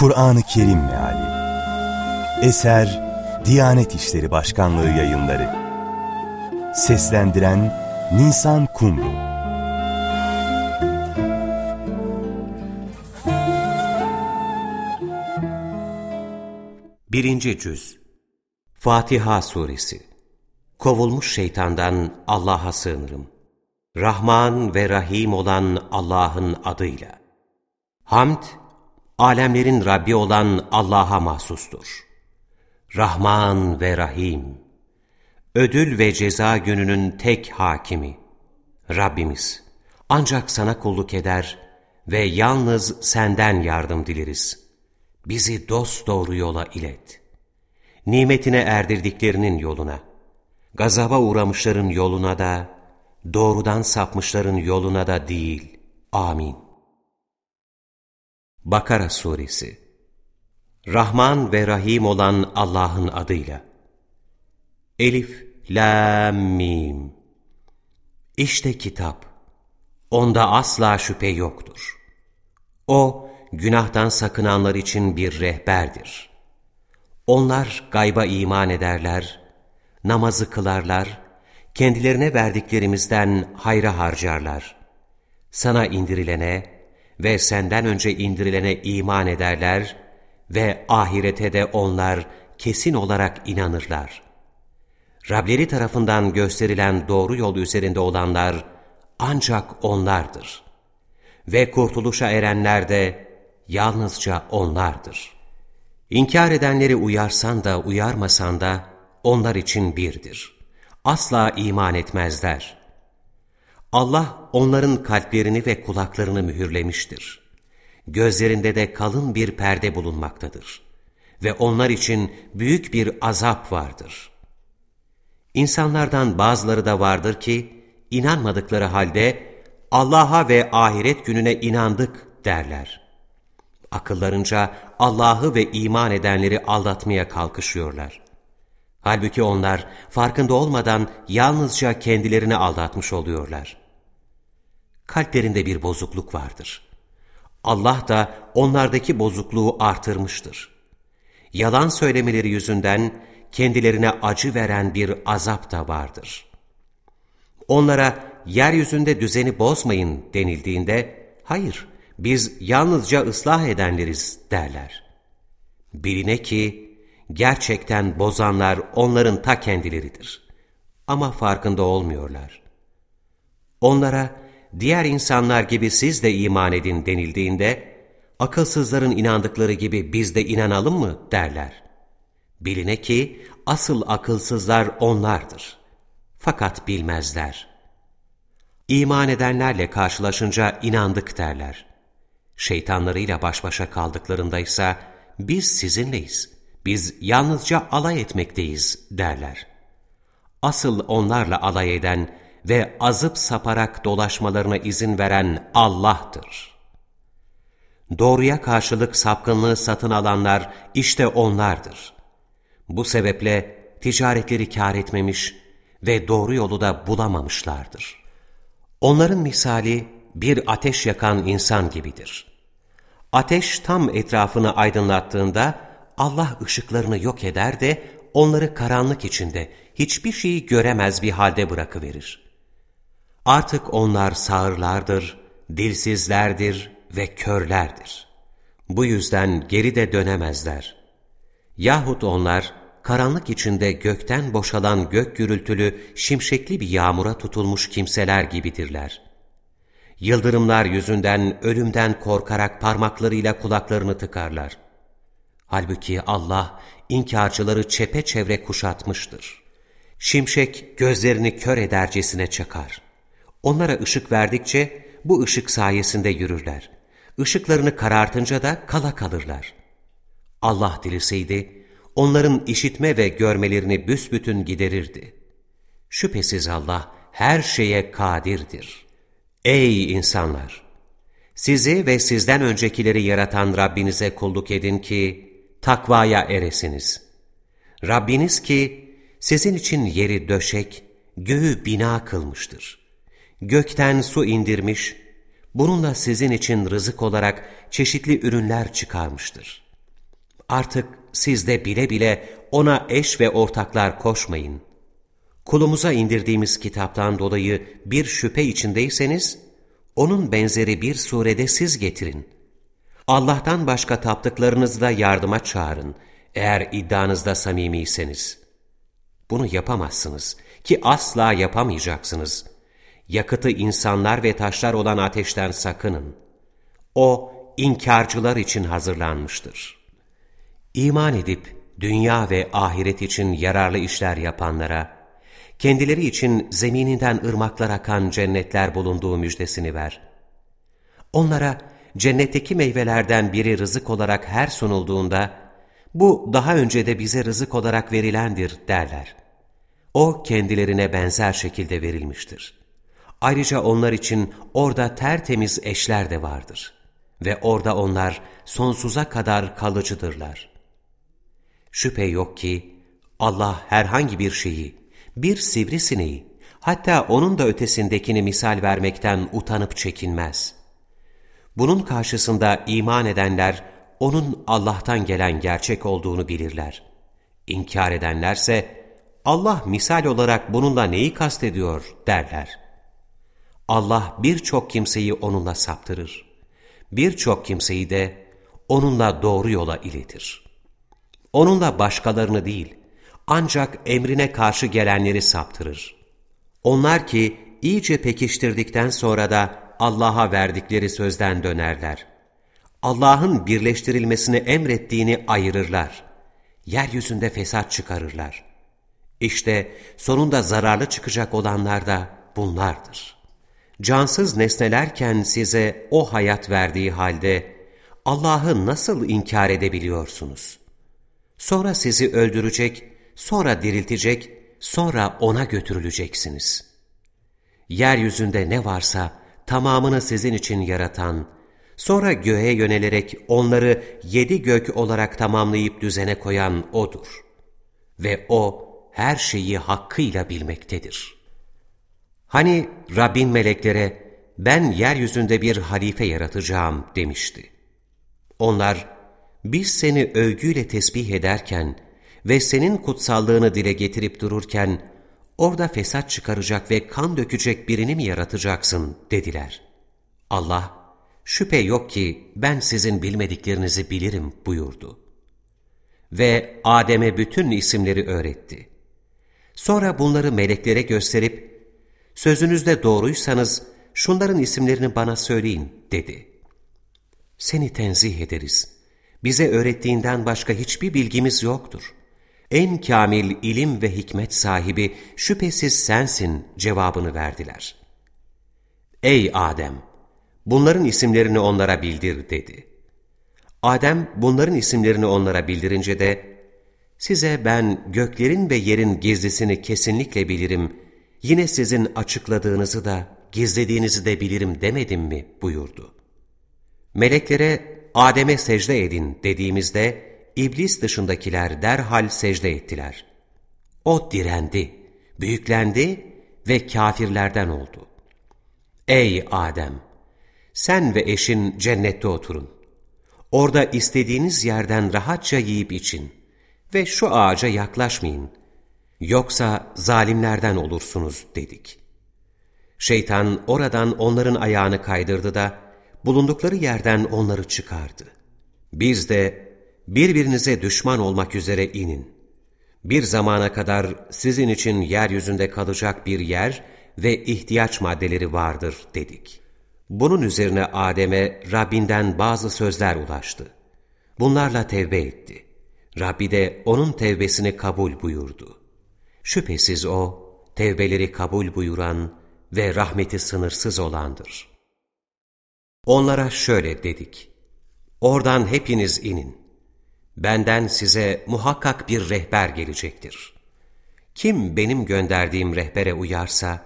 Kur'an-ı Kerim Meali. Eser Diyanet İşleri Başkanlığı yayınları. Seslendiren Nisan Kumru. Birinci Cüz. Fatiha Suresi. Kovulmuş şeytandan Allah'a sığınırım. Rahman ve Rahim olan Allah'ın adıyla. Hamd, alemlerin Rabbi olan Allah'a mahsustur. Rahman ve Rahim, ödül ve ceza gününün tek hakimi, Rabbimiz, ancak sana kulluk eder ve yalnız senden yardım dileriz. Bizi dosdoğru yola ilet. Nimetine erdirdiklerinin yoluna, gazaba uğramışların yoluna da, doğrudan sapmışların yoluna da değil. Amin. Bakara Suresi Rahman ve Rahim olan Allah'ın adıyla Elif, Lam, Mim İşte kitap, onda asla şüphe yoktur. O, günahtan sakınanlar için bir rehberdir. Onlar gayba iman ederler, namazı kılarlar, kendilerine verdiklerimizden hayra harcarlar. Sana indirilene ve senden önce indirilene iman ederler ve ahirete de onlar kesin olarak inanırlar. Rableri tarafından gösterilen doğru yol üzerinde olanlar ancak onlardır. Ve kurtuluşa erenler de yalnızca onlardır. İnkar edenleri uyarsan da uyarmasan da onlar için birdir. Asla iman etmezler. Allah onların kalplerini ve kulaklarını mühürlemiştir. Gözlerinde de kalın bir perde bulunmaktadır. Ve onlar için büyük bir azap vardır. İnsanlardan bazıları da vardır ki, inanmadıkları halde Allah'a ve ahiret gününe inandık derler. Akıllarınca Allah'ı ve iman edenleri aldatmaya kalkışıyorlar. Halbuki onlar farkında olmadan yalnızca kendilerini aldatmış oluyorlar. Kalplerinde bir bozukluk vardır. Allah da onlardaki bozukluğu artırmıştır. Yalan söylemeleri yüzünden kendilerine acı veren bir azap da vardır. Onlara yeryüzünde düzeni bozmayın denildiğinde, hayır biz yalnızca ıslah edenleriz derler. Biline ki gerçekten bozanlar onların ta kendileridir. Ama farkında olmuyorlar. Onlara diğer insanlar gibi siz de iman edin denildiğinde, akılsızların inandıkları gibi biz de inanalım mı derler. Biline ki asıl akılsızlar onlardır. Fakat bilmezler. İman edenlerle karşılaşınca inandık derler. Şeytanlarıyla baş başa kaldıklarında ise biz sizinleyiz, biz yalnızca alay etmekteyiz derler. Asıl onlarla alay eden ve azıp saparak dolaşmalarına izin veren Allah'tır. Doğruya karşılık sapkınlığı satın alanlar işte onlardır. Bu sebeple ticaretleri kâr etmemiş ve doğru yolu da bulamamışlardır. Onların misali bir ateş yakan insan gibidir. Ateş tam etrafını aydınlattığında Allah ışıklarını yok eder de onları karanlık içinde hiçbir şeyi göremez bir halde bırakıverir. Artık onlar sağırlardır, dilsizlerdir ve körlerdir. Bu yüzden geri de dönemezler. Yahut onlar karanlık içinde gökten boşalan gök gürültülü şimşekli bir yağmura tutulmuş kimseler gibidirler. Yıldırımlar yüzünden ölümden korkarak parmaklarıyla kulaklarını tıkarlar. Halbuki Allah inkarcıları çepeçevre kuşatmıştır. Şimşek gözlerini kör edercesine çakar. Onlara ışık verdikçe bu ışık sayesinde yürürler. Işıklarını karartınca da kala kalırlar. Allah dileseydi, onların işitme ve görmelerini büsbütün giderirdi. Şüphesiz Allah her şeye kadirdir. Ey insanlar! Sizi ve sizden öncekileri yaratan Rabbinize kulluk edin ki takvaya eresiniz. Rabbiniz ki sizin için yeri döşek, göğü bina kılmıştır. Gökten su indirmiş, bununla sizin için rızık olarak çeşitli ürünler çıkarmıştır. Artık siz de bile bile ona eş ve ortaklar koşmayın. Kulumuza indirdiğimiz kitaptan dolayı bir şüphe içindeyseniz, onun benzeri bir surede siz getirin. Allah'tan başka taptıklarınızla yardıma çağırın, eğer iddianızda samimiyseniz. Bunu yapamazsınız ki asla yapamayacaksınız. Yakıtı insanlar ve taşlar olan ateşten sakının. O, inkarcılar için hazırlanmıştır. İman edip, dünya ve ahiret için yararlı işler yapanlara, kendileri için zemininden ırmaklar akan cennetler bulunduğu müjdesini ver. Onlara cennetteki meyvelerden biri rızık olarak her sunulduğunda, bu daha önce de bize rızık olarak verilendir derler. O kendilerine benzer şekilde verilmiştir. Ayrıca onlar için orada tertemiz eşler de vardır. Ve orada onlar sonsuza kadar kalıcıdırlar. Şüphe yok ki Allah herhangi bir şeyi, bir sivrisineği, hatta onun da ötesindekini misal vermekten utanıp çekinmez. Bunun karşısında iman edenler, onun Allah'tan gelen gerçek olduğunu bilirler. İnkar edenlerse, Allah misal olarak bununla neyi kastediyor derler. Allah birçok kimseyi onunla saptırır. Birçok kimseyi de onunla doğru yola iletir. Onunla başkalarını değil, ancak emrine karşı gelenleri saptırır. Onlar ki iyice pekiştirdikten sonra da Allah'a verdikleri sözden dönerler. Allah'ın birleştirilmesini emrettiğini ayırırlar. Yeryüzünde fesat çıkarırlar. İşte sonunda zararlı çıkacak olanlar da bunlardır. Cansız nesnelerken size o hayat verdiği halde Allah'ı nasıl inkar edebiliyorsunuz? Sonra sizi öldürecek, sonra diriltecek, sonra O'na götürüleceksiniz. Yeryüzünde ne varsa tamamını sizin için yaratan, sonra göğe yönelerek onları yedi gök olarak tamamlayıp düzene koyan O'dur. Ve O her şeyi hakkıyla bilmektedir. Hani Rabbin meleklere ben yeryüzünde bir halife yaratacağım demişti. Onlar biz seni övgüyle tesbih ederken ve senin kutsallığını dile getirip dururken orada fesat çıkaracak ve kan dökecek birini mi yaratacaksın dediler. Allah, şüphe yok ki ben sizin bilmediklerinizi bilirim buyurdu. Ve Adem'e bütün isimleri öğretti. Sonra bunları meleklere gösterip, sözünüzde doğruysanız şunların isimlerini bana söyleyin dedi. Seni tenzih ederiz. Bize öğrettiğinden başka hiçbir bilgimiz yoktur. En kamil ilim ve hikmet sahibi şüphesiz sensin cevabını verdiler. Ey Adem! Bunların isimlerini onlara bildir dedi. Adem bunların isimlerini onlara bildirince de, size ben göklerin ve yerin gizlisini kesinlikle bilirim, yine sizin açıkladığınızı da gizlediğinizi de bilirim demedim mi buyurdu. Meleklere Adem'e secde edin dediğimizde iblis dışındakiler derhal secde ettiler. O direndi, büyüklendi ve kafirlerden oldu. Ey Adem! Sen ve eşin cennette oturun. Orada istediğiniz yerden rahatça yiyip için ve şu ağaca yaklaşmayın. Yoksa zalimlerden olursunuz dedik. Şeytan oradan onların ayağını kaydırdı da bulundukları yerden onları çıkardı. Biz de birbirinize düşman olmak üzere inin. Bir zamana kadar sizin için yeryüzünde kalacak bir yer ve ihtiyaç maddeleri vardır dedik. Bunun üzerine Adem'e Rabbinden bazı sözler ulaştı. Bunlarla tevbe etti. Rabbi de onun tevbesini kabul buyurdu. Şüphesiz o, tevbeleri kabul buyuran ve rahmeti sınırsız olandır. Onlara şöyle dedik. Oradan hepiniz inin. Benden size muhakkak bir rehber gelecektir. Kim benim gönderdiğim rehbere uyarsa,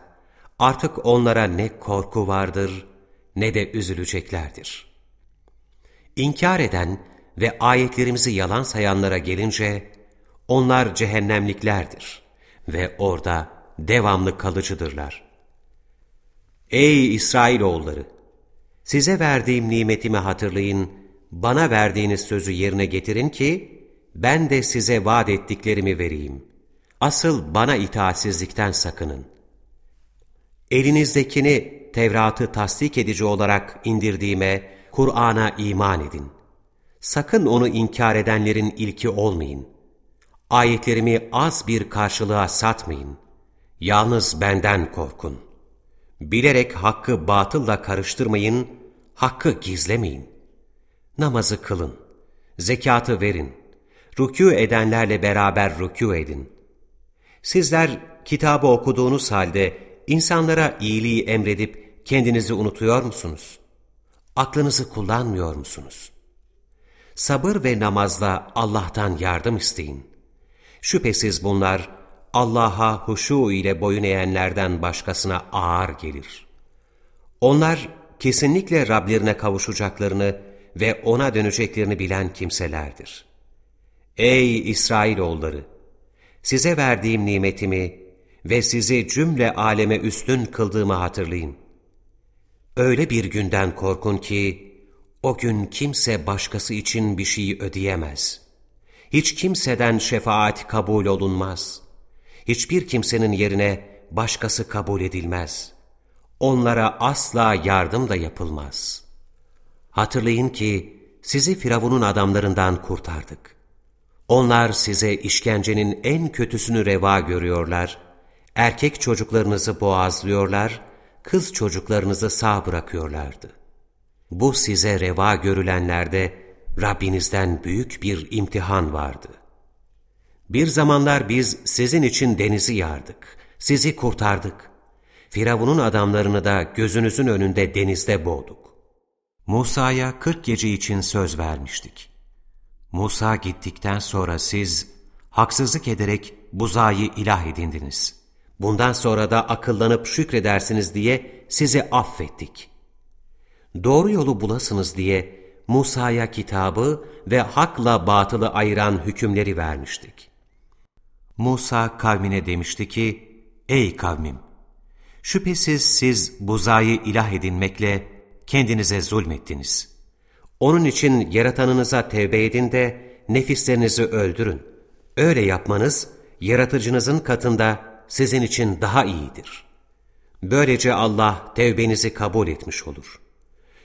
artık onlara ne korku vardır ne de üzüleceklerdir. İnkar eden ve ayetlerimizi yalan sayanlara gelince, onlar cehennemliklerdir ve orada devamlı kalıcıdırlar. Ey İsrailoğulları! Size verdiğim nimetimi hatırlayın, bana verdiğiniz sözü yerine getirin ki, ben de size vaat ettiklerimi vereyim. Asıl bana itaatsizlikten sakının. Elinizdekini Tevrat'ı tasdik edici olarak indirdiğime, Kur'an'a iman edin. Sakın onu inkar edenlerin ilki olmayın. Ayetlerimi az bir karşılığa satmayın. Yalnız benden korkun. Bilerek hakkı batılla karıştırmayın, hakkı gizlemeyin. Namazı kılın, zekatı verin, rükû edenlerle beraber rükû edin. Sizler kitabı okuduğunuz halde insanlara iyiliği emredip kendinizi unutuyor musunuz? Aklınızı kullanmıyor musunuz? Sabır ve namazla Allah'tan yardım isteyin. Şüphesiz bunlar Allah'a huşu ile boyun eğenlerden başkasına ağır gelir. Onlar kesinlikle Rablerine kavuşacaklarını ve O'na döneceklerini bilen kimselerdir. Ey İsrailoğulları! Size verdiğim nimetimi ve sizi cümle aleme üstün kıldığımı hatırlayın. Öyle bir günden korkun ki, o gün kimse başkası için bir şey ödeyemez. Hiç kimseden şefaat kabul olunmaz. Hiçbir kimsenin yerine başkası kabul edilmez. Onlara asla yardım da yapılmaz. Hatırlayın ki sizi Firavun'un adamlarından kurtardık. Onlar size işkencenin en kötüsünü reva görüyorlar, erkek çocuklarınızı boğazlıyorlar, kız çocuklarınızı sağ bırakıyorlardı. Bu size reva görülenlerde Rabbinizden büyük bir imtihan vardı. Bir zamanlar biz sizin için denizi yardık, sizi kurtardık. Firavun'un adamlarını da gözünüzün önünde denizde boğduk. Musa'ya kırk gece için söz vermiştik. Musa gittikten sonra siz haksızlık ederek buzayı ilah edindiniz. Bundan sonra da akıllanıp şükredersiniz diye sizi affettik. Doğru yolu bulasınız diye Musa'ya kitabı ve hakla batılı ayıran hükümleri vermiştik. Musa kavmine demişti ki, Ey kavmim! Şüphesiz siz buzayı ilah edinmekle kendinize zulmettiniz. Onun için yaratanınıza tevbe edin de nefislerinizi öldürün. Öyle yapmanız, yaratıcınızın katında sizin için daha iyidir. Böylece Allah tevbenizi kabul etmiş olur.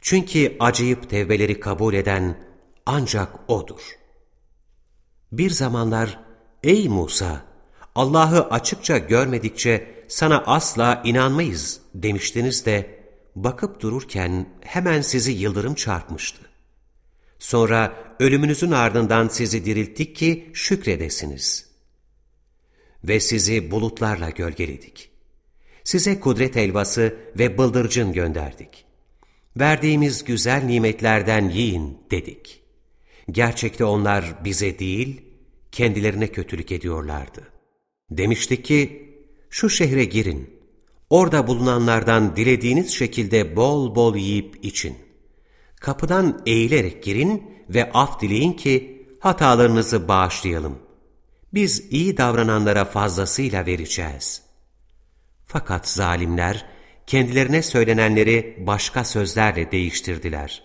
Çünkü acıyıp tevbeleri kabul eden ancak O'dur. Bir zamanlar, ey Musa, Allah'ı açıkça görmedikçe sana asla inanmayız demiştiniz de, bakıp dururken hemen sizi yıldırım çarpmıştı. Sonra ölümünüzün ardından sizi dirilttik ki şükredesiniz. Ve sizi bulutlarla gölgeledik. Size kudret elvası ve bıldırcın gönderdik. Verdiğimiz güzel nimetlerden yiyin dedik. Gerçekte onlar bize değil, kendilerine kötülük ediyorlardı. Demiştik ki, şu şehre girin, orada bulunanlardan dilediğiniz şekilde bol bol yiyip için. Kapıdan eğilerek girin ve af dileyin ki hatalarınızı bağışlayalım. Biz iyi davrananlara fazlasıyla vereceğiz. Fakat zalimler, kendilerine söylenenleri başka sözlerle değiştirdiler.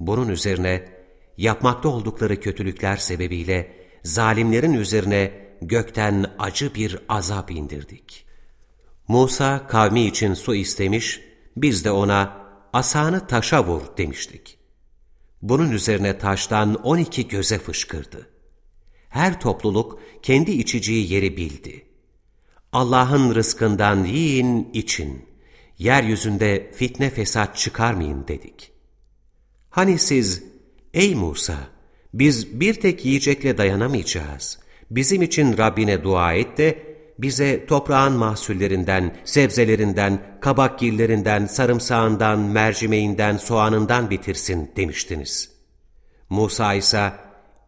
Bunun üzerine yapmakta oldukları kötülükler sebebiyle zalimlerin üzerine gökten acı bir azap indirdik. Musa kavmi için su istemiş, biz de ona asanı taşa vur demiştik. Bunun üzerine taştan on iki göze fışkırdı. Her topluluk kendi içeceği yeri bildi. Allah'ın rızkından yiyin için yeryüzünde fitne fesat çıkarmayın dedik. Hani siz, ey Musa, biz bir tek yiyecekle dayanamayacağız. Bizim için Rabbine dua et de, bize toprağın mahsullerinden, sebzelerinden, kabakgillerinden, sarımsağından, mercimeğinden, soğanından bitirsin demiştiniz. Musa ise,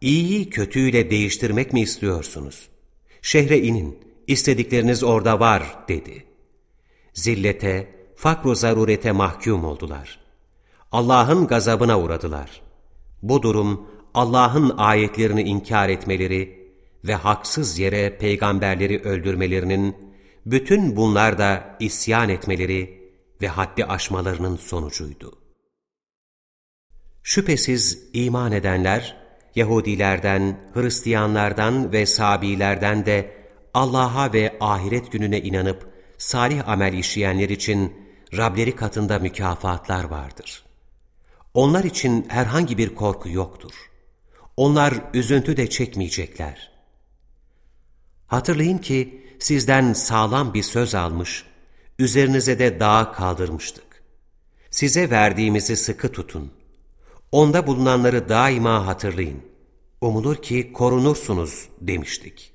iyiyi kötüyle değiştirmek mi istiyorsunuz? Şehre inin, istedikleriniz orada var dedi. Zillete, fakru zarurete mahkum oldular. Allah'ın gazabına uğradılar. Bu durum Allah'ın ayetlerini inkar etmeleri ve haksız yere peygamberleri öldürmelerinin, bütün bunlar da isyan etmeleri ve haddi aşmalarının sonucuydu. Şüphesiz iman edenler, Yahudilerden, Hristiyanlardan ve Sabilerden de Allah'a ve ahiret gününe inanıp salih amel işleyenler için Rableri katında mükafatlar vardır. Onlar için herhangi bir korku yoktur. Onlar üzüntü de çekmeyecekler. Hatırlayın ki sizden sağlam bir söz almış, üzerinize de dağa kaldırmıştık. Size verdiğimizi sıkı tutun. Onda bulunanları daima hatırlayın. Umulur ki korunursunuz demiştik.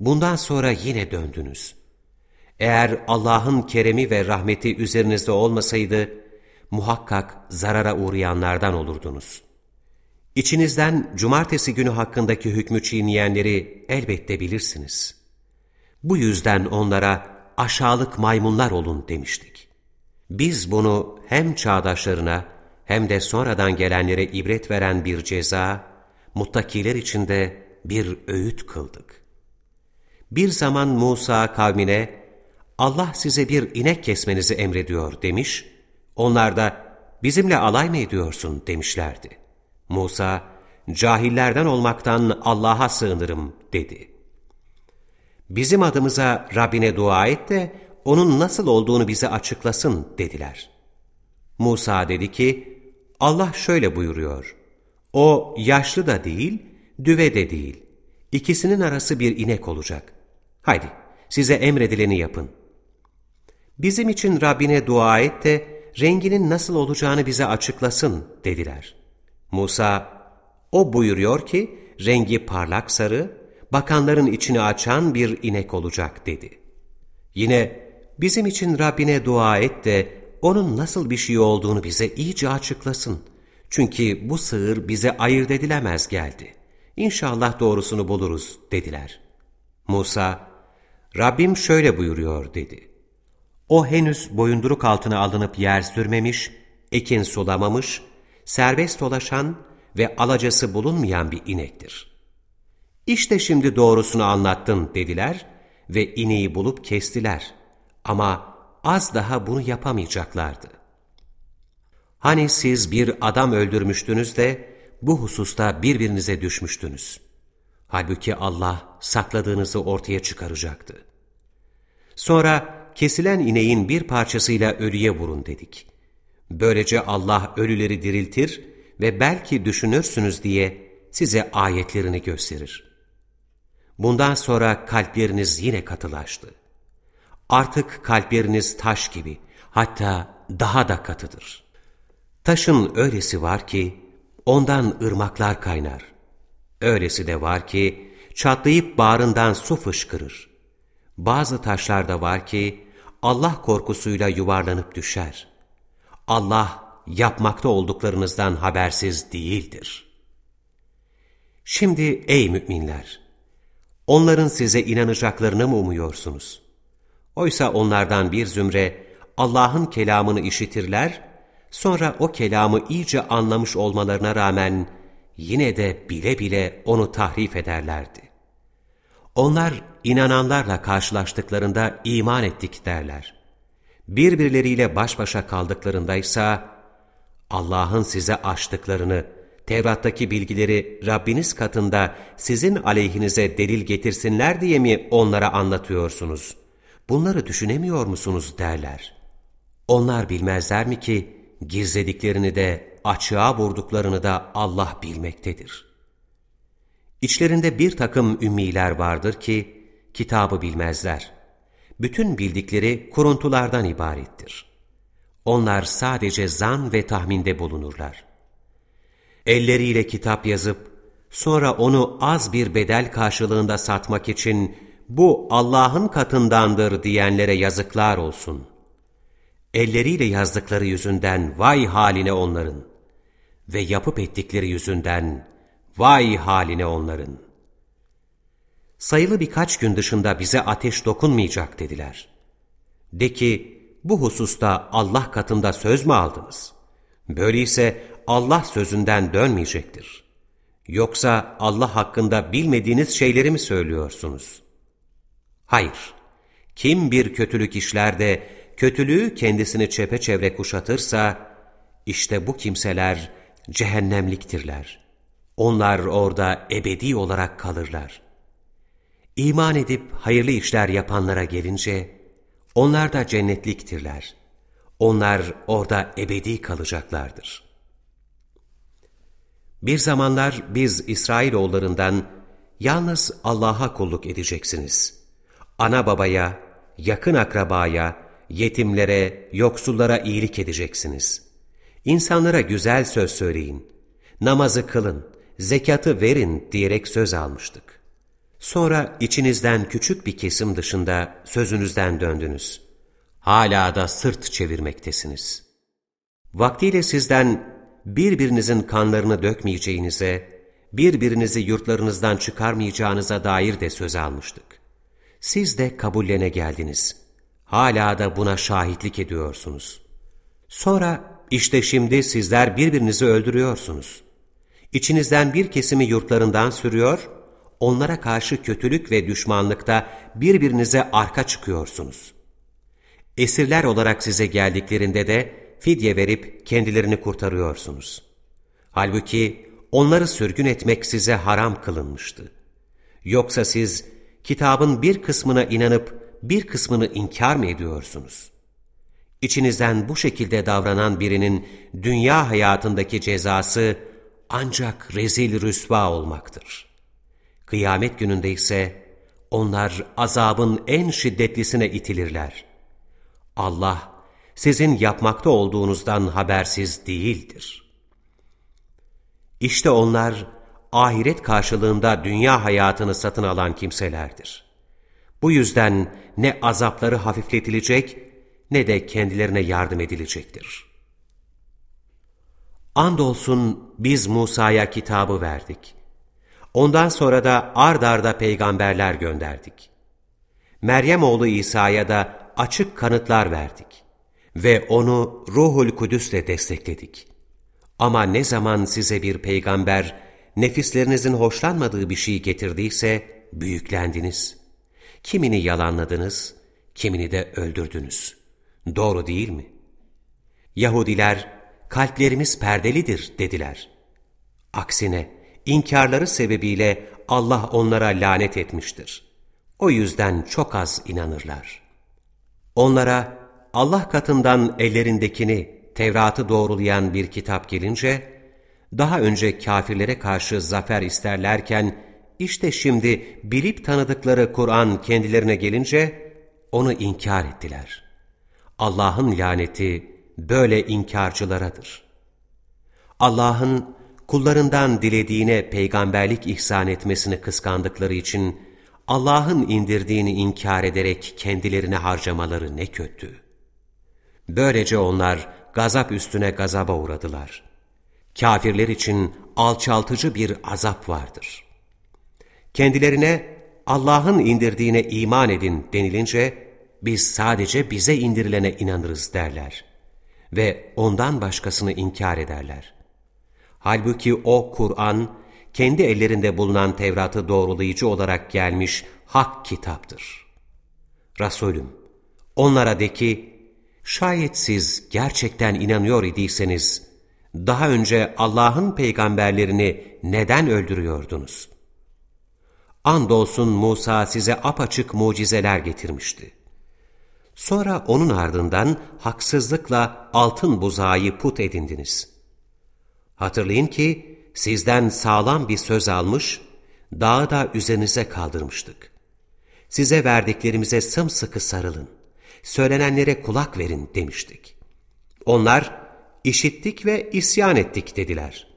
Bundan sonra yine döndünüz. Eğer Allah'ın keremi ve rahmeti üzerinizde olmasaydı, muhakkak zarara uğrayanlardan olurdunuz. İçinizden cumartesi günü hakkındaki hükmü çiğneyenleri elbette bilirsiniz. Bu yüzden onlara aşağılık maymunlar olun demiştik. Biz bunu hem çağdaşlarına hem de sonradan gelenlere ibret veren bir ceza, muttakiler için de bir öğüt kıldık. Bir zaman Musa kavmine, Allah size bir inek kesmenizi emrediyor demiş, onlar da bizimle alay mı ediyorsun demişlerdi. Musa, cahillerden olmaktan Allah'a sığınırım dedi. Bizim adımıza Rabbine dua et de onun nasıl olduğunu bize açıklasın dediler. Musa dedi ki, Allah şöyle buyuruyor, o yaşlı da değil, düve de değil, ikisinin arası bir inek olacak. Haydi size emredileni yapın. Bizim için Rabbine dua et de renginin nasıl olacağını bize açıklasın dediler. Musa, o buyuruyor ki rengi parlak sarı, bakanların içini açan bir inek olacak dedi. Yine bizim için Rabbine dua et de onun nasıl bir şey olduğunu bize iyice açıklasın. Çünkü bu sığır bize ayırt edilemez geldi. İnşallah doğrusunu buluruz dediler. Musa, Rabbim şöyle buyuruyor dedi. O henüz boyunduruk altına alınıp yer sürmemiş, ekin sulamamış, serbest dolaşan ve alacası bulunmayan bir inektir. İşte şimdi doğrusunu anlattın dediler ve ineği bulup kestiler. Ama az daha bunu yapamayacaklardı. Hani siz bir adam öldürmüştünüz de bu hususta birbirinize düşmüştünüz. Halbuki Allah sakladığınızı ortaya çıkaracaktı. Sonra kesilen ineğin bir parçasıyla ölüye vurun dedik. Böylece Allah ölüleri diriltir ve belki düşünürsünüz diye size ayetlerini gösterir. Bundan sonra kalpleriniz yine katılaştı. Artık kalpleriniz taş gibi, hatta daha da katıdır. Taşın öylesi var ki, ondan ırmaklar kaynar. Öylesi de var ki, çatlayıp bağrından su fışkırır. Bazı taşlar da var ki, Allah korkusuyla yuvarlanıp düşer. Allah yapmakta olduklarınızdan habersiz değildir. Şimdi ey müminler! Onların size inanacaklarını mı umuyorsunuz? Oysa onlardan bir zümre Allah'ın kelamını işitirler, sonra o kelamı iyice anlamış olmalarına rağmen yine de bile bile onu tahrif ederlerdi. Onlar inananlarla karşılaştıklarında iman ettik derler. Birbirleriyle baş başa kaldıklarındaysa Allah'ın size açtıklarını, Tevrat'taki bilgileri Rabbiniz katında sizin aleyhinize delil getirsinler diye mi onlara anlatıyorsunuz? Bunları düşünemiyor musunuz derler. Onlar bilmezler mi ki gizlediklerini de açığa vurduklarını da Allah bilmektedir. İçlerinde bir takım ümmiler vardır ki kitabı bilmezler. Bütün bildikleri kuruntulardan ibarettir. Onlar sadece zan ve tahminde bulunurlar. Elleriyle kitap yazıp, sonra onu az bir bedel karşılığında satmak için bu Allah'ın katındandır diyenlere yazıklar olsun. Elleriyle yazdıkları yüzünden vay haline onların ve yapıp ettikleri yüzünden vay haline onların. Sayılı birkaç gün dışında bize ateş dokunmayacak dediler. De ki, bu hususta Allah katında söz mü aldınız? Böyleyse Allah sözünden dönmeyecektir. Yoksa Allah hakkında bilmediğiniz şeyleri mi söylüyorsunuz? Hayır, kim bir kötülük işlerde kötülüğü kendisini çepeçevre kuşatırsa, işte bu kimseler cehennemliktirler. Onlar orada ebedi olarak kalırlar. İman edip hayırlı işler yapanlara gelince, onlar da cennetliktirler. Onlar orada ebedi kalacaklardır. Bir zamanlar biz İsrailoğullarından yalnız Allah'a kulluk edeceksiniz. Ana babaya, yakın akrabaya, yetimlere, yoksullara iyilik edeceksiniz. İnsanlara güzel söz söyleyin, namazı kılın, zekatı verin diyerek söz almıştık. Sonra içinizden küçük bir kesim dışında sözünüzden döndünüz. Hala da sırt çevirmektesiniz. Vaktiyle sizden birbirinizin kanlarını dökmeyeceğinize, birbirinizi yurtlarınızdan çıkarmayacağınıza dair de söz almıştık. Siz de kabullene geldiniz. Hala da buna şahitlik ediyorsunuz. Sonra işte şimdi sizler birbirinizi öldürüyorsunuz. İçinizden bir kesimi yurtlarından sürüyor, onlara karşı kötülük ve düşmanlıkta birbirinize arka çıkıyorsunuz. Esirler olarak size geldiklerinde de fidye verip kendilerini kurtarıyorsunuz. Halbuki onları sürgün etmek size haram kılınmıştı. Yoksa siz kitabın bir kısmına inanıp bir kısmını inkar mı ediyorsunuz? İçinizden bu şekilde davranan birinin dünya hayatındaki cezası ancak rezil rüsva olmaktır. Kıyamet gününde ise onlar azabın en şiddetlisine itilirler. Allah sizin yapmakta olduğunuzdan habersiz değildir. İşte onlar ahiret karşılığında dünya hayatını satın alan kimselerdir. Bu yüzden ne azapları hafifletilecek ne de kendilerine yardım edilecektir. Andolsun biz Musa'ya kitabı verdik. Ondan sonra da ard arda peygamberler gönderdik. Meryem oğlu İsa'ya da açık kanıtlar verdik ve onu Ruhul Kudüs'le destekledik. Ama ne zaman size bir peygamber nefislerinizin hoşlanmadığı bir şey getirdiyse büyüklendiniz. Kimini yalanladınız, kimini de öldürdünüz. Doğru değil mi? Yahudiler, kalplerimiz perdelidir dediler. Aksine, inkarları sebebiyle Allah onlara lanet etmiştir. O yüzden çok az inanırlar. Onlara Allah katından ellerindekini, Tevrat'ı doğrulayan bir kitap gelince, daha önce kafirlere karşı zafer isterlerken, işte şimdi bilip tanıdıkları Kur'an kendilerine gelince, onu inkar ettiler. Allah'ın laneti böyle inkarcılaradır. Allah'ın kullarından dilediğine peygamberlik ihsan etmesini kıskandıkları için, Allah'ın indirdiğini inkar ederek kendilerine harcamaları ne kötü. Böylece onlar gazap üstüne gazaba uğradılar. Kafirler için alçaltıcı bir azap vardır. Kendilerine Allah'ın indirdiğine iman edin denilince, biz sadece bize indirilene inanırız derler. Ve ondan başkasını inkar ederler. Halbuki o Kur'an, kendi ellerinde bulunan Tevrat'ı doğrulayıcı olarak gelmiş hak kitaptır. Resulüm, onlara de ki, şayet siz gerçekten inanıyor idiyseniz, daha önce Allah'ın peygamberlerini neden öldürüyordunuz? Andolsun Musa size apaçık mucizeler getirmişti. Sonra onun ardından haksızlıkla altın buzağı put edindiniz. Hatırlayın ki sizden sağlam bir söz almış, dağı da üzerinize kaldırmıştık. Size verdiklerimize sımsıkı sarılın, söylenenlere kulak verin demiştik. Onlar, işittik ve isyan ettik dediler.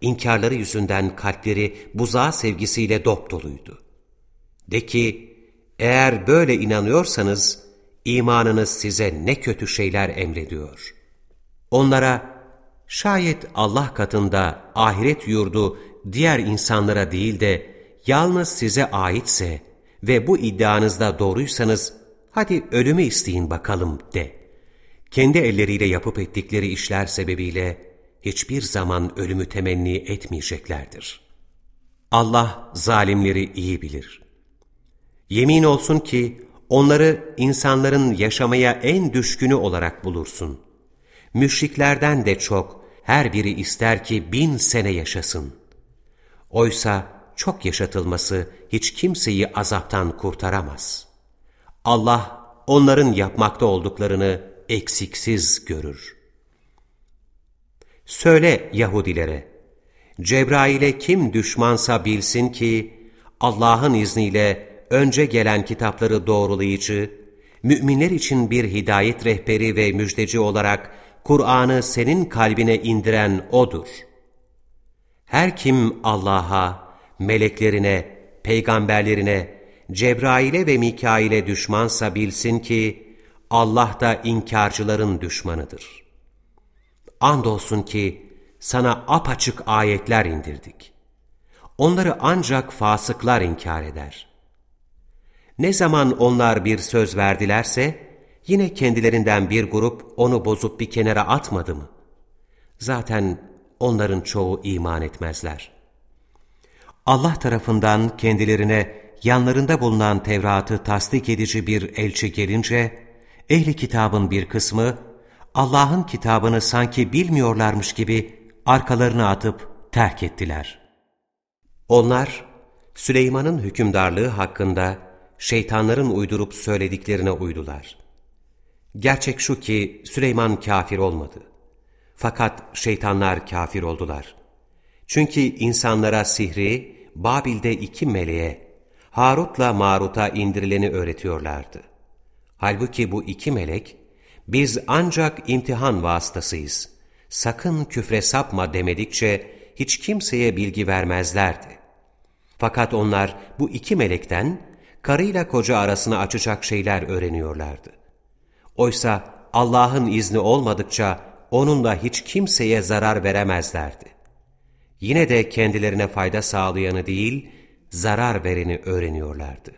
İnkarları yüzünden kalpleri buzağı sevgisiyle dop doluydu. De ki, eğer böyle inanıyorsanız, imanınız size ne kötü şeyler emrediyor. Onlara, şayet Allah katında ahiret yurdu diğer insanlara değil de yalnız size aitse ve bu iddianızda doğruysanız, hadi ölümü isteyin bakalım de. Kendi elleriyle yapıp ettikleri işler sebebiyle hiçbir zaman ölümü temenni etmeyeceklerdir. Allah zalimleri iyi bilir. Yemin olsun ki onları insanların yaşamaya en düşkünü olarak bulursun. Müşriklerden de çok her biri ister ki bin sene yaşasın. Oysa çok yaşatılması hiç kimseyi azaptan kurtaramaz. Allah onların yapmakta olduklarını eksiksiz görür. Söyle Yahudilere, Cebrail'e kim düşmansa bilsin ki, Allah'ın izniyle önce gelen kitapları doğrulayıcı, müminler için bir hidayet rehberi ve müjdeci olarak Kur'an'ı senin kalbine indiren O'dur. Her kim Allah'a, meleklerine, peygamberlerine, Cebrail'e ve Mikail'e düşmansa bilsin ki, Allah da inkarcıların düşmanıdır. Andolsun ki sana apaçık ayetler indirdik. Onları ancak fasıklar inkar eder. Ne zaman onlar bir söz verdilerse, yine kendilerinden bir grup onu bozup bir kenara atmadı mı? Zaten onların çoğu iman etmezler. Allah tarafından kendilerine yanlarında bulunan Tevrat'ı tasdik edici bir elçi gelince, ehli kitabın bir kısmı, Allah'ın kitabını sanki bilmiyorlarmış gibi arkalarına atıp terk ettiler. Onlar, Süleyman'ın hükümdarlığı hakkında şeytanların uydurup söylediklerine uydular. Gerçek şu ki Süleyman kafir olmadı. Fakat şeytanlar kafir oldular. Çünkü insanlara sihri Babil'de iki meleğe, Harut'la Marut'a indirileni öğretiyorlardı. Halbuki bu iki melek, biz ancak imtihan vasıtasıyız. Sakın küfre sapma demedikçe hiç kimseye bilgi vermezlerdi. Fakat onlar bu iki melekten karıyla koca arasını açacak şeyler öğreniyorlardı. Oysa Allah'ın izni olmadıkça onunla hiç kimseye zarar veremezlerdi. Yine de kendilerine fayda sağlayanı değil, zarar vereni öğreniyorlardı.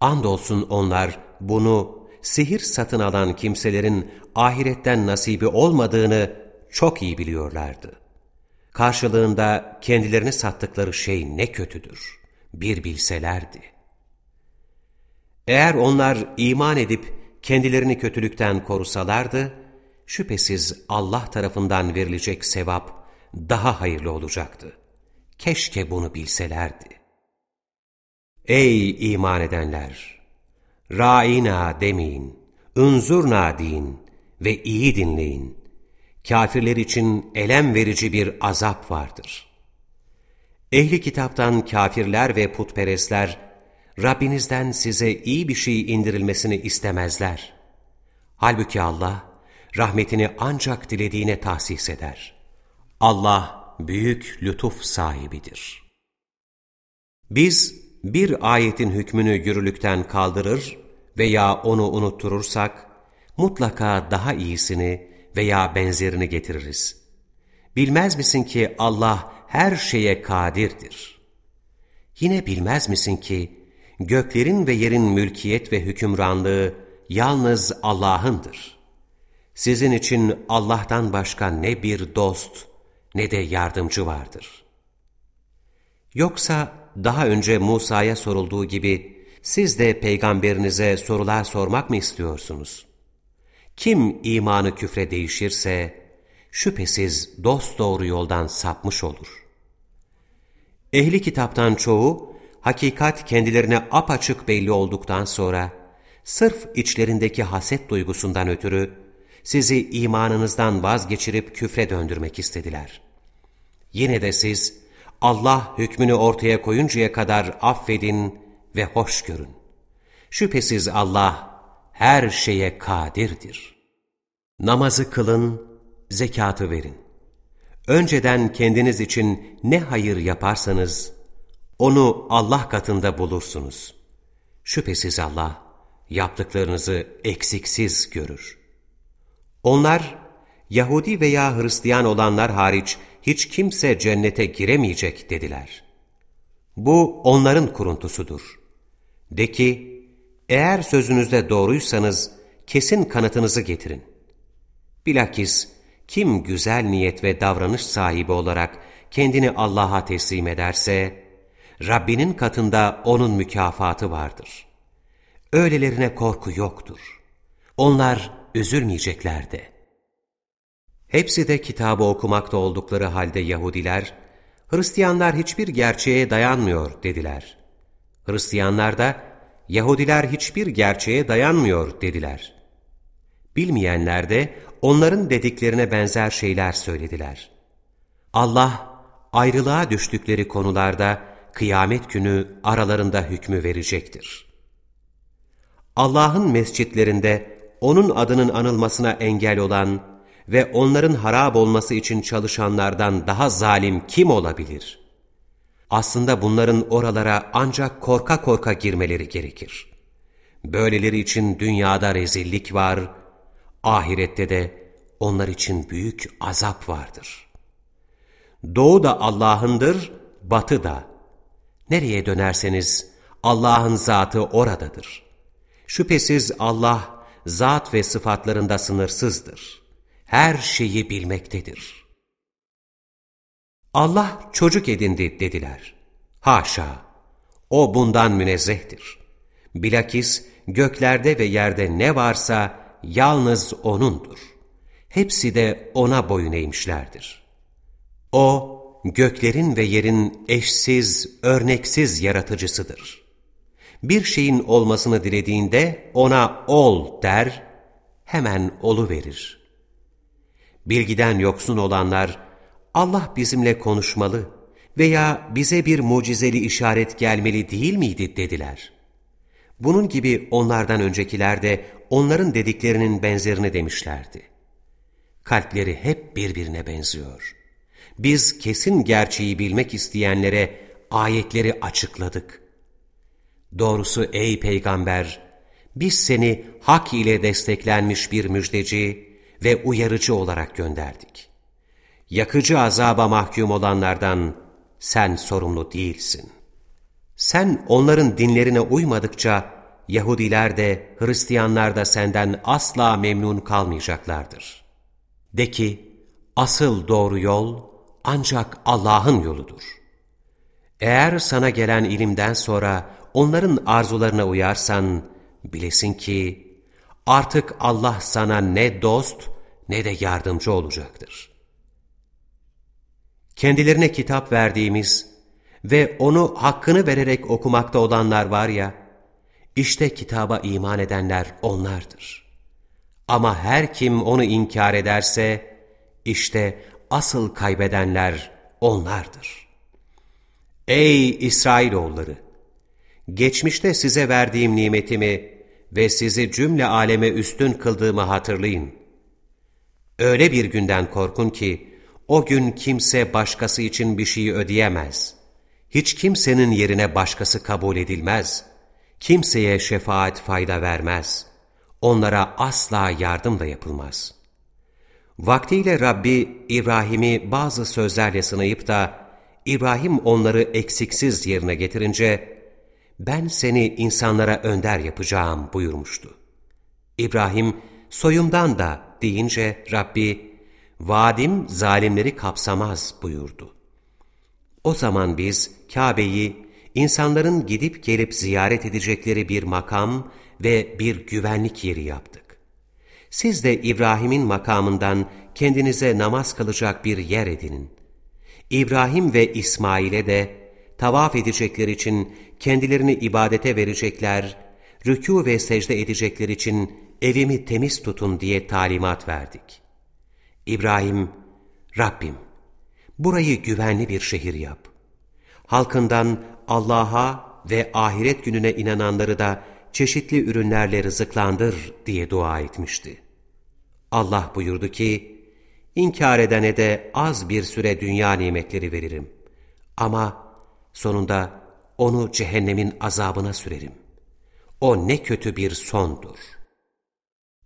Andolsun onlar bunu sihir satın alan kimselerin ahiretten nasibi olmadığını çok iyi biliyorlardı. Karşılığında kendilerini sattıkları şey ne kötüdür, bir bilselerdi. Eğer onlar iman edip kendilerini kötülükten korusalardı, şüphesiz Allah tarafından verilecek sevap daha hayırlı olacaktı. Keşke bunu bilselerdi. Ey iman edenler! Ra'ina demeyin, unzurna deyin ve iyi dinleyin. Kafirler için elem verici bir azap vardır. Ehli kitaptan kafirler ve putperestler, Rabbinizden size iyi bir şey indirilmesini istemezler. Halbuki Allah, rahmetini ancak dilediğine tahsis eder. Allah büyük lütuf sahibidir. Biz bir ayetin hükmünü yürürlükten kaldırır veya onu unutturursak, mutlaka daha iyisini veya benzerini getiririz. Bilmez misin ki Allah her şeye kadirdir? Yine bilmez misin ki, göklerin ve yerin mülkiyet ve hükümranlığı yalnız Allah'ındır. Sizin için Allah'tan başka ne bir dost ne de yardımcı vardır. Yoksa daha önce Musa'ya sorulduğu gibi siz de peygamberinize sorular sormak mı istiyorsunuz? Kim imanı küfre değişirse şüphesiz dost doğru yoldan sapmış olur. Ehli kitaptan çoğu hakikat kendilerine apaçık belli olduktan sonra, sırf içlerindeki haset duygusundan ötürü, sizi imanınızdan vazgeçirip küfre döndürmek istediler. Yine de siz, Allah hükmünü ortaya koyuncaya kadar affedin ve hoş görün. Şüphesiz Allah her şeye kadirdir. Namazı kılın, zekatı verin. Önceden kendiniz için ne hayır yaparsanız, onu Allah katında bulursunuz. Şüphesiz Allah yaptıklarınızı eksiksiz görür. Onlar, Yahudi veya Hristiyan olanlar hariç hiç kimse cennete giremeyecek dediler. Bu onların kuruntusudur. De ki, eğer sözünüzde doğruysanız kesin kanıtınızı getirin. Bilakis kim güzel niyet ve davranış sahibi olarak kendini Allah'a teslim ederse, Rabbinin katında onun mükafatı vardır. Öylelerine korku yoktur. Onlar üzülmeyecekler de. Hepsi de kitabı okumakta oldukları halde Yahudiler, Hristiyanlar hiçbir gerçeğe dayanmıyor dediler. Hristiyanlar da Yahudiler hiçbir gerçeğe dayanmıyor dediler. Bilmeyenler de onların dediklerine benzer şeyler söylediler. Allah ayrılığa düştükleri konularda kıyamet günü aralarında hükmü verecektir. Allah'ın mescitlerinde O'nun adının anılmasına engel olan ve onların harap olması için çalışanlardan daha zalim kim olabilir? Aslında bunların oralara ancak korka korka girmeleri gerekir. Böyleleri için dünyada rezillik var, ahirette de onlar için büyük azap vardır. Doğu da Allah'ındır, batı da. Nereye dönerseniz Allah'ın zatı oradadır. Şüphesiz Allah zat ve sıfatlarında sınırsızdır. Her şeyi bilmektedir. Allah çocuk edindi dediler. Haşa! O bundan münezzehtir. Bilakis göklerde ve yerde ne varsa yalnız O'nundur. Hepsi de O'na boyun eğmişlerdir. O, göklerin ve yerin eşsiz, örneksiz yaratıcısıdır. Bir şeyin olmasını dilediğinde ona ol der, hemen olu verir. Bilgiden yoksun olanlar, Allah bizimle konuşmalı veya bize bir mucizeli işaret gelmeli değil miydi dediler. Bunun gibi onlardan öncekiler de onların dediklerinin benzerini demişlerdi. Kalpleri hep birbirine benziyor. Biz kesin gerçeği bilmek isteyenlere ayetleri açıkladık. Doğrusu ey peygamber, biz seni hak ile desteklenmiş bir müjdeci ve uyarıcı olarak gönderdik. Yakıcı azaba mahkum olanlardan sen sorumlu değilsin. Sen onların dinlerine uymadıkça Yahudiler de Hristiyanlar da senden asla memnun kalmayacaklardır. De ki, asıl doğru yol ancak Allah'ın yoludur. Eğer sana gelen ilimden sonra onların arzularına uyarsan, bilesin ki artık Allah sana ne dost ne de yardımcı olacaktır. Kendilerine kitap verdiğimiz ve onu hakkını vererek okumakta olanlar var ya, işte kitaba iman edenler onlardır. Ama her kim onu inkar ederse, işte asıl kaybedenler onlardır. Ey İsrailoğulları! Geçmişte size verdiğim nimetimi ve sizi cümle aleme üstün kıldığımı hatırlayın. Öyle bir günden korkun ki, o gün kimse başkası için bir şeyi ödeyemez. Hiç kimsenin yerine başkası kabul edilmez. Kimseye şefaat fayda vermez. Onlara asla yardım da yapılmaz. Vaktiyle Rabbi İbrahim'i bazı sözlerle sınayıp da İbrahim onları eksiksiz yerine getirince ben seni insanlara önder yapacağım buyurmuştu. İbrahim soyumdan da deyince Rabbi vaadim zalimleri kapsamaz buyurdu. O zaman biz Kabe'yi insanların gidip gelip ziyaret edecekleri bir makam ve bir güvenlik yeri yaptık. Siz de İbrahim'in makamından kendinize namaz kılacak bir yer edinin. İbrahim ve İsmail'e de tavaf edecekler için kendilerini ibadete verecekler, rükû ve secde edecekler için evimi temiz tutun diye talimat verdik. İbrahim, Rabbim, burayı güvenli bir şehir yap. Halkından Allah'a ve ahiret gününe inananları da çeşitli ürünlerle rızıklandır diye dua etmişti. Allah buyurdu ki, inkar edene de az bir süre dünya nimetleri veririm. Ama sonunda onu cehennemin azabına sürerim. O ne kötü bir sondur.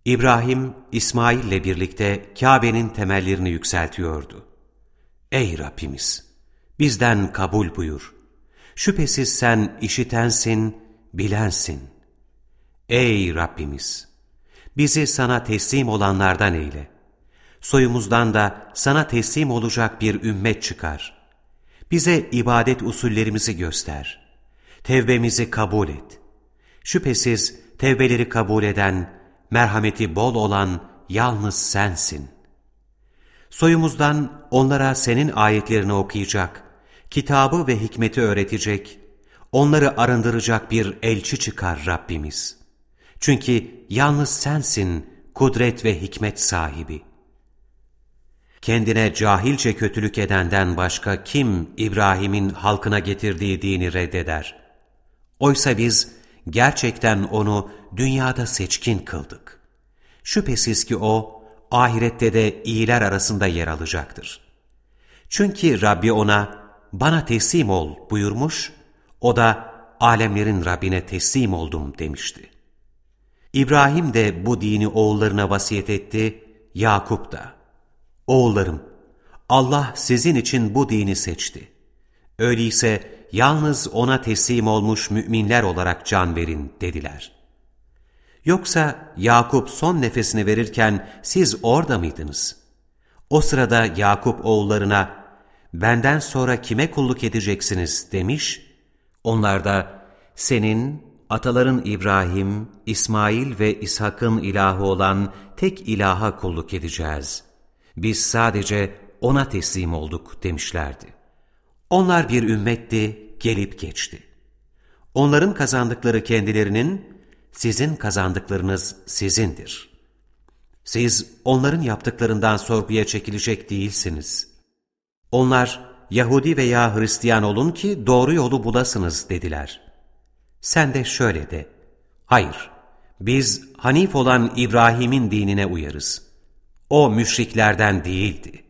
İbrahim, İsmail ile birlikte Kabe'nin temellerini yükseltiyordu. Ey Rabbimiz! Bizden kabul buyur. Şüphesiz sen işitensin, bilensin. Ey Rabbimiz! Bizi sana teslim olanlardan eyle. Soyumuzdan da sana teslim olacak bir ümmet çıkar. Bize ibadet usullerimizi göster. Tevbemizi kabul et. Şüphesiz tevbeleri kabul eden, merhameti bol olan yalnız sensin. Soyumuzdan onlara senin ayetlerini okuyacak, kitabı ve hikmeti öğretecek, onları arındıracak bir elçi çıkar Rabbimiz. Çünkü yalnız sensin kudret ve hikmet sahibi. Kendine cahilce kötülük edenden başka kim İbrahim'in halkına getirdiği dini reddeder? Oysa biz gerçekten onu dünyada seçkin kıldık. Şüphesiz ki o, ahirette de iyiler arasında yer alacaktır. Çünkü Rabbi ona, bana teslim ol buyurmuş, o da alemlerin Rabbine teslim oldum demişti. İbrahim de bu dini oğullarına vasiyet etti, Yakup da. Oğullarım, Allah sizin için bu dini seçti. Öyleyse yalnız ona teslim olmuş müminler olarak can verin dediler. Yoksa Yakup son nefesini verirken siz orada mıydınız? O sırada Yakup oğullarına, benden sonra kime kulluk edeceksiniz demiş, onlar da senin ataların İbrahim, İsmail ve İshak'ın ilahı olan tek ilaha kulluk edeceğiz. Biz sadece ona teslim olduk demişlerdi. Onlar bir ümmetti, gelip geçti. Onların kazandıkları kendilerinin, sizin kazandıklarınız sizindir. Siz onların yaptıklarından sorguya çekilecek değilsiniz. Onlar, Yahudi veya Hristiyan olun ki doğru yolu bulasınız dediler. Sen de şöyle de, hayır, biz Hanif olan İbrahim'in dinine uyarız. O müşriklerden değildi.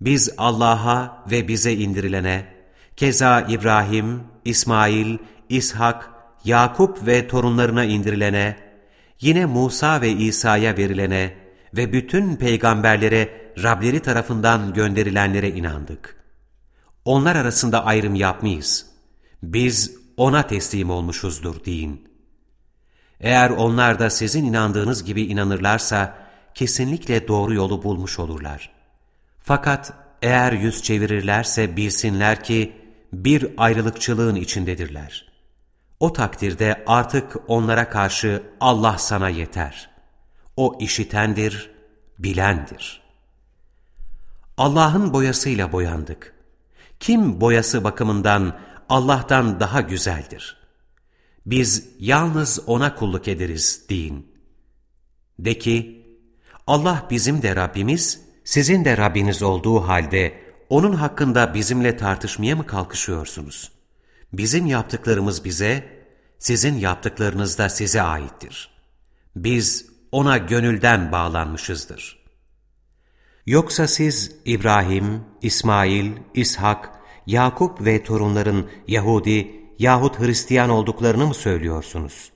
Biz Allah'a ve bize indirilene, keza İbrahim, İsmail, İshak, Yakup ve torunlarına indirilene, yine Musa ve İsa'ya verilene ve bütün peygamberlere Rableri tarafından gönderilenlere inandık. Onlar arasında ayrım yapmayız. Biz ona teslim olmuşuzdur deyin. Eğer onlar da sizin inandığınız gibi inanırlarsa, kesinlikle doğru yolu bulmuş olurlar. Fakat eğer yüz çevirirlerse bilsinler ki bir ayrılıkçılığın içindedirler. O takdirde artık onlara karşı Allah sana yeter. O işitendir, bilendir. Allah'ın boyasıyla boyandık. Kim boyası bakımından Allah'tan daha güzeldir? Biz yalnız O'na kulluk ederiz deyin. De ki, Allah bizim de Rabbimiz, sizin de Rabbiniz olduğu halde O'nun hakkında bizimle tartışmaya mı kalkışıyorsunuz? Bizim yaptıklarımız bize, sizin yaptıklarınız da size aittir. Biz O'na gönülden bağlanmışızdır. Yoksa siz İbrahim, İsmail, İshak, Yakup ve torunların Yahudi yahut Hristiyan olduklarını mı söylüyorsunuz?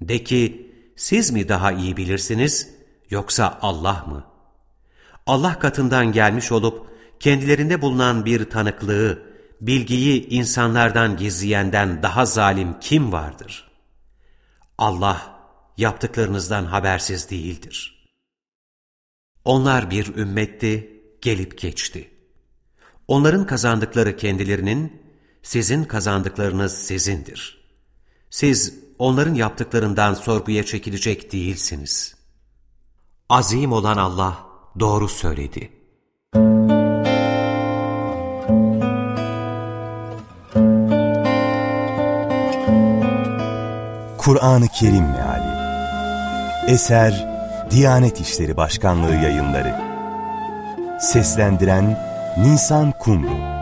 De ki, siz mi daha iyi bilirsiniz, yoksa Allah mı? Allah katından gelmiş olup, kendilerinde bulunan bir tanıklığı, bilgiyi insanlardan gizleyenden daha zalim kim vardır? Allah, yaptıklarınızdan habersiz değildir. Onlar bir ümmetti, gelip geçti. Onların kazandıkları kendilerinin, sizin kazandıklarınız sizindir. Siz onların yaptıklarından sorguya çekilecek değilsiniz. Azim olan Allah doğru söyledi. Kur'an-ı Kerim Meali Eser Diyanet İşleri Başkanlığı yayınları Seslendiren Nisan Kumru